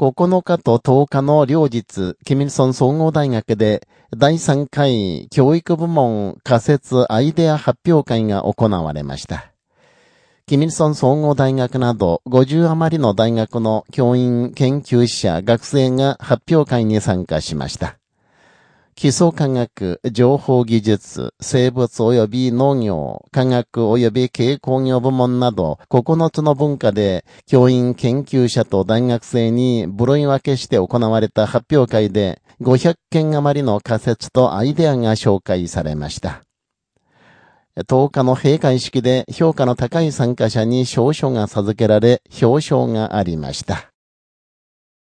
9日と10日の両日、キミルソン総合大学で第3回教育部門仮説アイデア発表会が行われました。キミルソン総合大学など50余りの大学の教員、研究者、学生が発表会に参加しました。基礎科学、情報技術、生物及び農業、科学及び軽工業部門など9つの文化で教員研究者と大学生に部類分けして行われた発表会で500件余りの仮説とアイデアが紹介されました。10日の閉会式で評価の高い参加者に証書が授けられ表彰がありました。